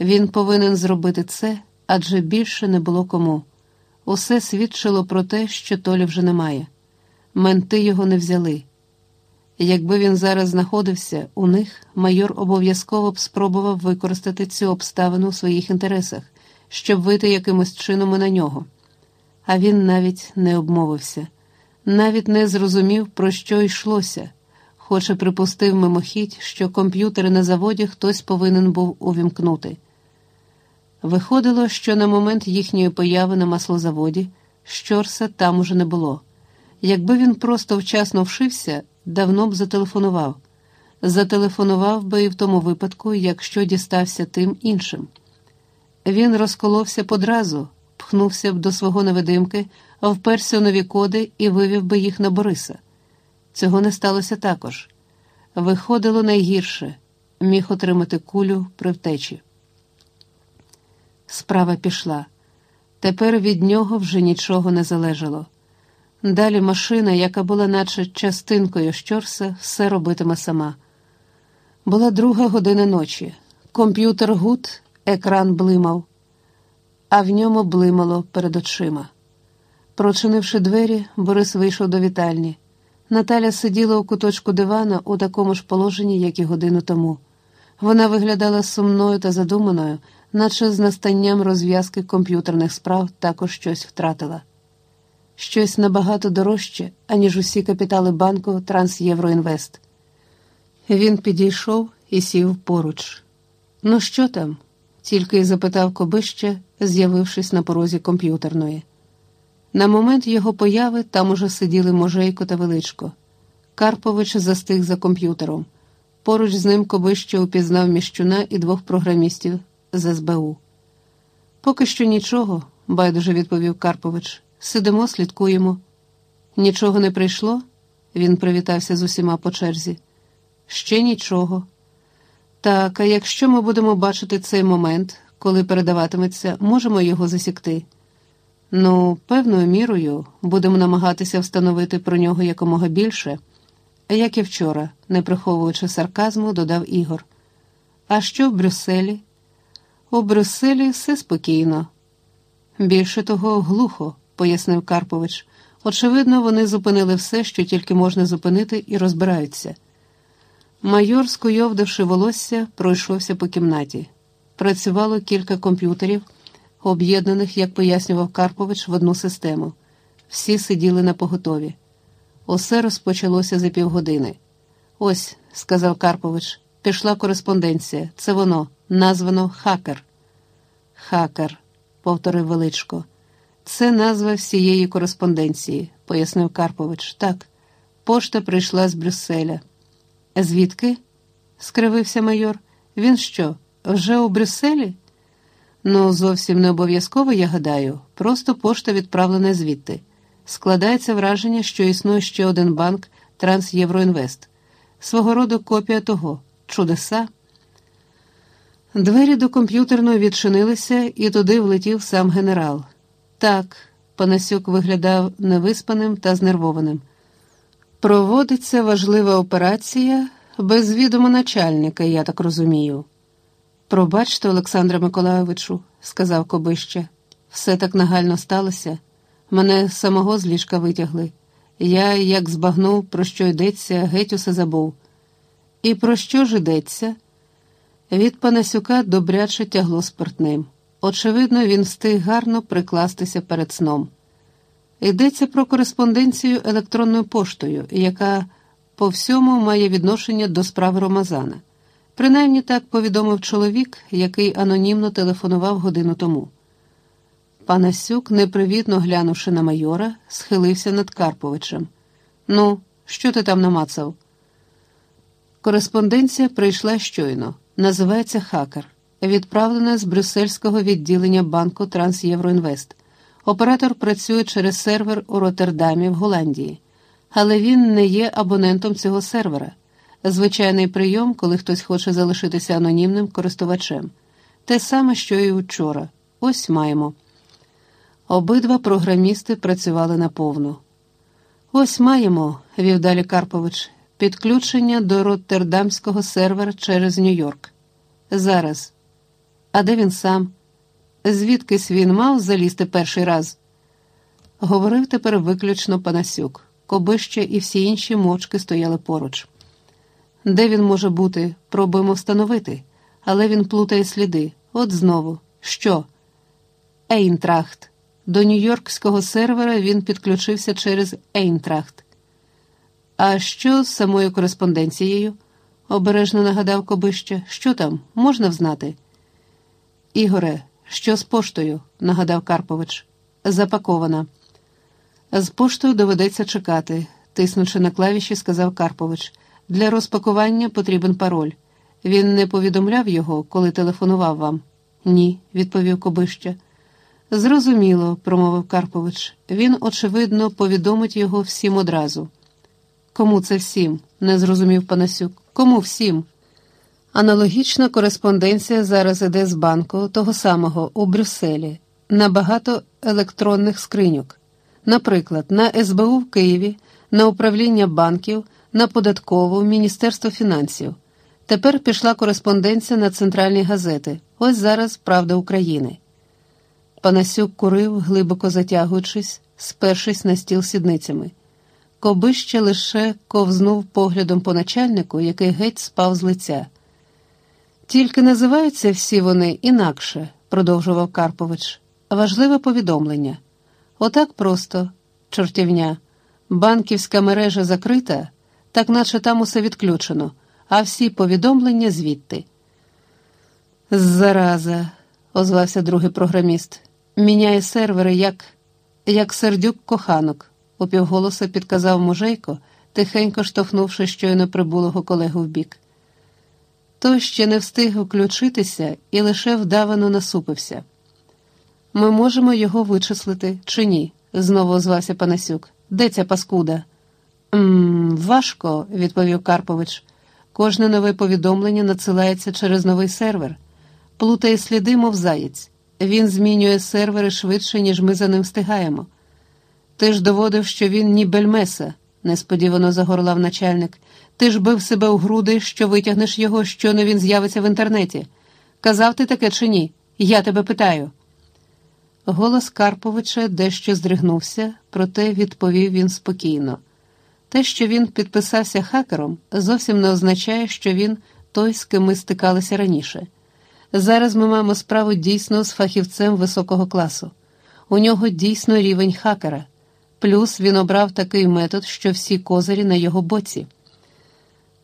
Він повинен зробити це, адже більше не було кому. Усе свідчило про те, що Толі вже немає. Менти його не взяли. Якби він зараз знаходився у них, майор обов'язково б спробував використати цю обставину у своїх інтересах, щоб вийти якимось чином на нього. А він навіть не обмовився, навіть не зрозумів, про що йшлося, хоч і припустив мимохідь, що комп'ютери на заводі хтось повинен був увімкнути. Виходило, що на момент їхньої появи на маслозаводі щорса там уже не було. Якби він просто вчасно вшився, давно б зателефонував. Зателефонував би і в тому випадку, якщо дістався тим іншим. Він розколовся подразу, пхнувся б до свого невидимки, вперся нові коди і вивів би їх на Бориса. Цього не сталося також. Виходило найгірше міг отримати кулю при втечі. Справа пішла. Тепер від нього вже нічого не залежало. Далі машина, яка була наче частинкою щорса, все робитиме сама. Була друга година ночі. Комп'ютер гув, екран блимав, а в ньому блимало перед очима. Прочинивши двері, Борис вийшов до вітальні. Наталя сиділа у куточку дивана у такому ж положенні, як і годину тому. Вона виглядала сумною та задуманою, наче з настанням розв'язки комп'ютерних справ також щось втратила. Щось набагато дорожче, аніж усі капітали банку Трансєвроінвест. Він підійшов і сів поруч. Ну, що там? тільки й запитав Кобище, з'явившись на порозі комп'ютерної. На момент його появи там уже сиділи Можейко та Величко. Карпович застиг за комп'ютером. Поруч з ним Кобище упізнав міщуна і двох програмістів з СБУ. Поки що нічого, байдуже відповів Карпович. Сидимо, слідкуємо. Нічого не прийшло? Він привітався з усіма по черзі. Ще нічого. Так, а якщо ми будемо бачити цей момент, коли передаватиметься, можемо його засікти. Ну, певною мірою будемо намагатися встановити про нього якомога більше, як і вчора, не приховуючи сарказму, додав Ігор. А що в Брюсселі? У Брюсселі все спокійно. Більше того, глухо, пояснив Карпович. Очевидно, вони зупинили все, що тільки можна зупинити, і розбираються. Майор, скуйовдивши волосся, пройшовся по кімнаті. Працювало кілька комп'ютерів, об'єднаних, як пояснював Карпович, в одну систему. Всі сиділи на поготові. Усе розпочалося за півгодини. Ось, сказав Карпович, пішла кореспонденція. Це воно, названо хакер. Хакер, повторив величко. Це назва всієї кореспонденції, пояснив Карпович. Так, пошта прийшла з Брюсселя. Звідки? скривився майор. Він що, вже у Брюсселі? Ну, зовсім не обов'язково, я гадаю, просто пошта відправлена звідти. Складається враження, що існує ще один банк Трансєвроінвест, свого роду копія того, чудеса. Двері до комп'ютерної відчинилися, і туди влетів сам генерал. Так, Панасюк виглядав невиспаним та знервованим. Проводиться важлива операція без відома начальника, я так розумію. Пробачте, Олександре Миколайовичу, сказав Кобище, все так нагально сталося. Мене самого з ліжка витягли. Я, як збагнув, про що йдеться, геть усе забув. І про що ж йдеться? Від Панасюка добряче тягло спиртним. Очевидно, він встиг гарно прикластися перед сном. Йдеться про кореспонденцію електронною поштою, яка по всьому має відношення до справи Ромазана. Принаймні так повідомив чоловік, який анонімно телефонував годину тому. Панасюк, непривітно глянувши на майора, схилився над Карповичем. Ну, що ти там намацав? Кореспонденція прийшла щойно. Називається Хакер, відправлена з брюссельського відділення банку Трансєвроінвест. Оператор працює через сервер у Роттердамі в Голландії, але він не є абонентом цього сервера. Звичайний прийом, коли хтось хоче залишитися анонімним користувачем. Те саме, що і вчора. Ось маємо. Обидва програмісти працювали наповну. Ось маємо, вів далі Карпович, підключення до Роттердамського сервера через Нью-Йорк. Зараз. А де він сам? Звідкись він мав залізти перший раз? Говорив тепер виключно Панасюк. Кобище і всі інші мовчки стояли поруч. Де він може бути, пробуємо встановити, але він плутає сліди. От знову. Що? Ейнтрахт. До нью-йоркського сервера він підключився через Ейнтрахт. А що з самою кореспонденцією? обережно нагадав Кобище. Що там, можна взнати? Ігоре, що з поштою? нагадав Карпович. Запакована. З поштою доведеться чекати, тиснучи на клавіші, сказав Карпович. Для розпакування потрібен пароль. Він не повідомляв його, коли телефонував вам? Ні, відповів Кобище. Зрозуміло, промовив Карпович. Він, очевидно, повідомить його всім одразу. Кому це всім? не зрозумів Панасюк. Кому всім? Аналогічна кореспонденція зараз іде з банку того самого у Брюсселі на багато електронних скриньок. Наприклад, на СБУ в Києві, на управління банків, на податкову, Міністерство фінансів. Тепер пішла кореспонденція на центральні газети. Ось зараз Правда України. Панасюк курив, глибоко затягуючись, спершись на стіл сідницями. Кобище лише ковзнув поглядом по начальнику, який геть спав з лиця. Тільки називаються всі вони інакше, продовжував Карпович. Важливе повідомлення. Отак просто, чортівня, банківська мережа закрита, так наче там усе відключено, а всі повідомлення звідти. Зараза, озвався другий програміст. Міняє сервери, як як сердюк коханок, упівголоса підказав мужейко, тихенько штовхнувши щойно прибулого колегу вбік. Той ще не встиг включитися і лише вдавано насупився. Ми можемо його вичислити чи ні? знову озвався Панасюк. Де ця паскуда? «Ммм, Важко, відповів Карпович. Кожне нове повідомлення надсилається через новий сервер, плутає сліди, мов заєць. Він змінює сервери швидше, ніж ми за ним встигаємо. Ти ж доводив, що він ні бельмеса, несподівано загорлав начальник. Ти ж бив себе у груди, що витягнеш його, щойно він з'явиться в інтернеті. Казав ти таке чи ні? Я тебе питаю. Голос Карповича дещо здригнувся, проте відповів він спокійно. Те, що він підписався хакером, зовсім не означає, що він той, з ким ми стикалися раніше. Зараз ми маємо справу дійсно з фахівцем високого класу. У нього дійсно рівень хакера, плюс він обрав такий метод, що всі козирі на його боці.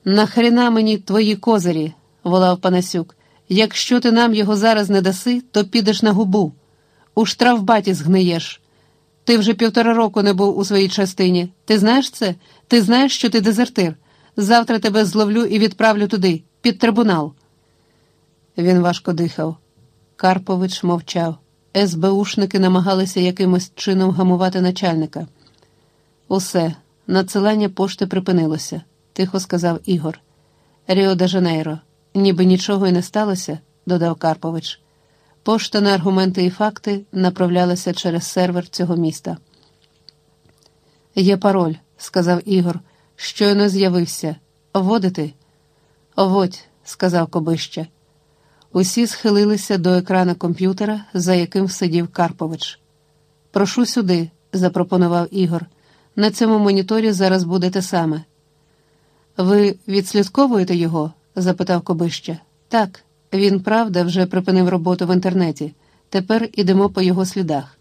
Нахрена мені твої козирі, волав Панасюк. Якщо ти нам його зараз не даси, то підеш на губу. У штрафбаті згниєш. Ти вже півтора року не був у своїй частині. Ти знаєш це? Ти знаєш, що ти дезертир. Завтра тебе зловлю і відправлю туди, під трибунал. Він важко дихав. Карпович мовчав. СБУшники намагалися якимось чином гамувати начальника. Усе, надсилання пошти припинилося, тихо сказав Ігор. Ріо де Жанейро, ніби нічого й не сталося, додав Карпович. Пошта на аргументи і факти направлялася через сервер цього міста. Є пароль, сказав Ігор. Щойно з'явився. Вводити? Оводь, сказав Кобище. Усі схилилися до екрана комп'ютера, за яким сидів Карпович. Прошу сюди, запропонував Ігор. На цьому моніторі зараз буде те саме. Ви відслідковуєте його? запитав Кобища. Так. Він, правда, вже припинив роботу в інтернеті. Тепер ідемо по його слідах.